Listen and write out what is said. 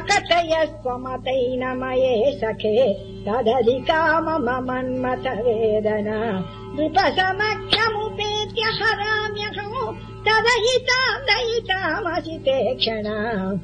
कथय स्वमतैनमये सखे। तदधिका मम मन्मथ वेदना। दयितामसि तदयिताम् क्षणा